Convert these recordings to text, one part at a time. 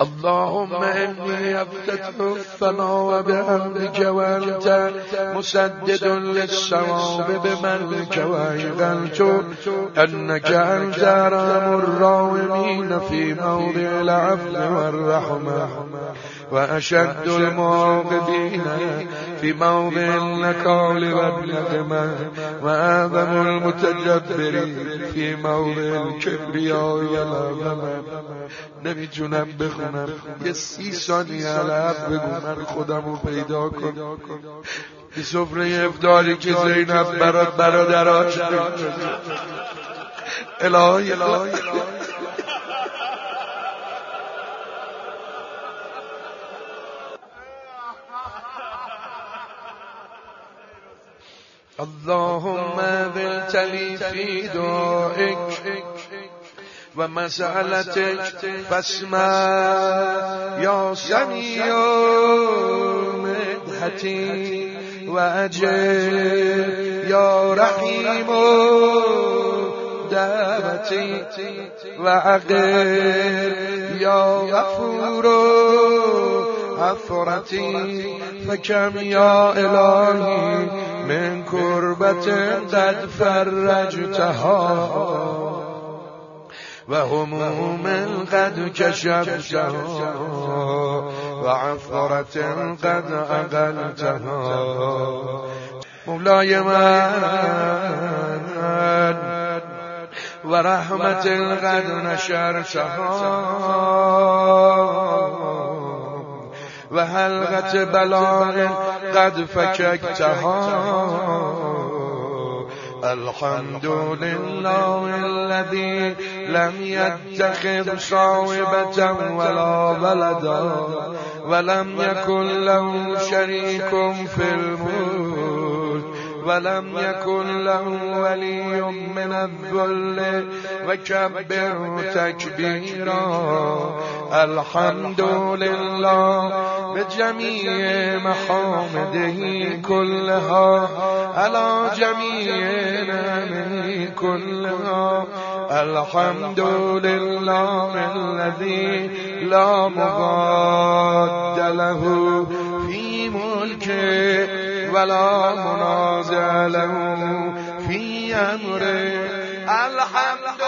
اللهم إني أفتتح الثناء بأمرك وأنت مسدد للصواب بمنك وأيقنت أنك أنت أرحم الراحمين في موضع العفو والرحمة. وأشد المعاقبين في موضع النكال والنقمة وأعظم المتجبرين في موضع الكبرياء والعظمة نمی‌تونم بخونم. یه سی ثانیه علب بگو من خودم رو پیدا کن به سفره افداری که زینب برات برادراش الهی الهی. اللهم ذلتلي في دعائك ومسألتك فاسمع يا سميع مدحتي وأجل يا رحيم دعوتي وأقر يا غفور عفرتي فكم يا إلهي من كربة قد فرجتها وهموم قد كشفتها وعفرة قد أقلتها مولاي من ورحمة قد نشرتها وحلقة بلاء قد فككتها الحمد لله الذي لم يتخذ صاحبة ولا ولدا ولم يكن له شريك في الملك ولم يكن له ولي من الذل وكبر تكبيرا الحمد لله بجميع محامده كلها على جميع نعمه كلها الحمد لله الذي لا مضاد له في ملكه ولا منازع له في امره الحمد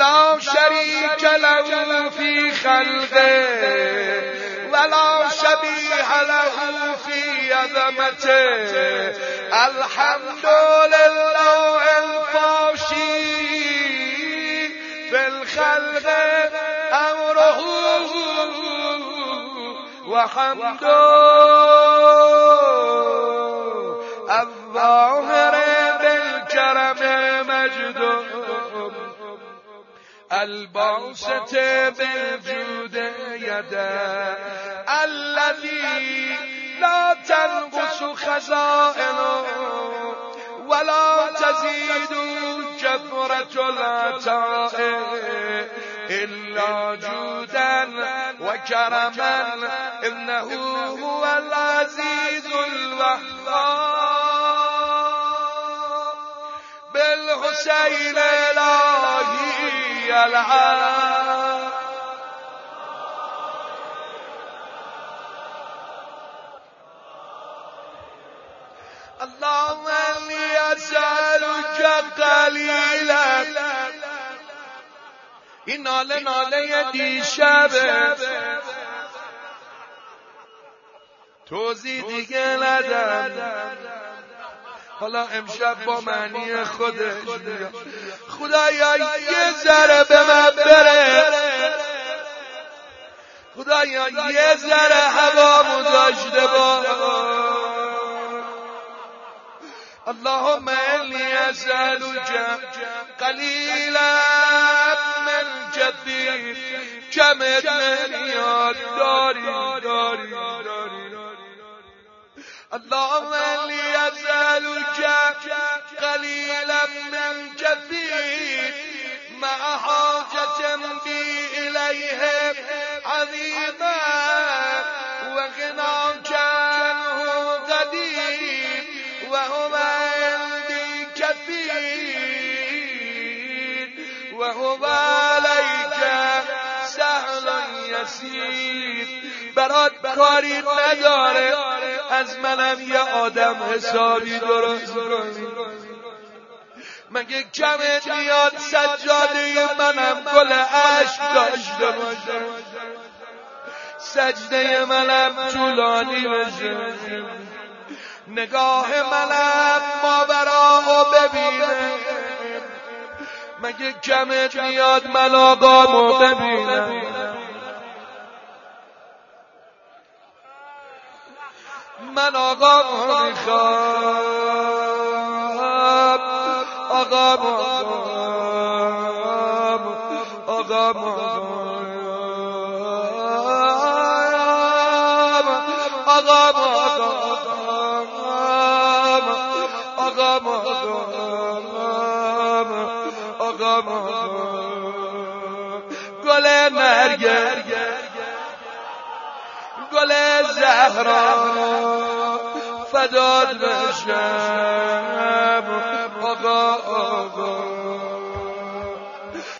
لا شريك له في خلقه ولا شبيه له في عظمته. الحمد لله الفاشي في الخلق أمره وحمده. الظاهر الباسط بالجود يده الذي لا تنقص خزائنه ولا تزيد كثرة العطاء إلا جودا وكرما. إنه هو العزيز الوهاب. بالحسين إلهي العام اللهم اني اسالك قليلا. این ناله ناله دیشبه توضیح دیگه ندم. حالا امشب با معنی خودش. خدایا یه ذره به من بره. خدایا یه ذره هوا داشته با اللهم اني اسالك قليلا من كثير كم من یاد داری داری اللهم اني اسالك هو علیک سهل یسیر. برات کاری نداره. از منم یه آدم حسابی درست مگه کمت میاد سجاده منم گل عشق داشته باشه؟ سجده منم طولانی بشه نگاه منم ماورا ببینه. مگه کمت میاد من آقامو ببینم من آقامو می‌خوام آقامو آقامو گل مرگر گل زهرا فداد بشم. آقا آقا.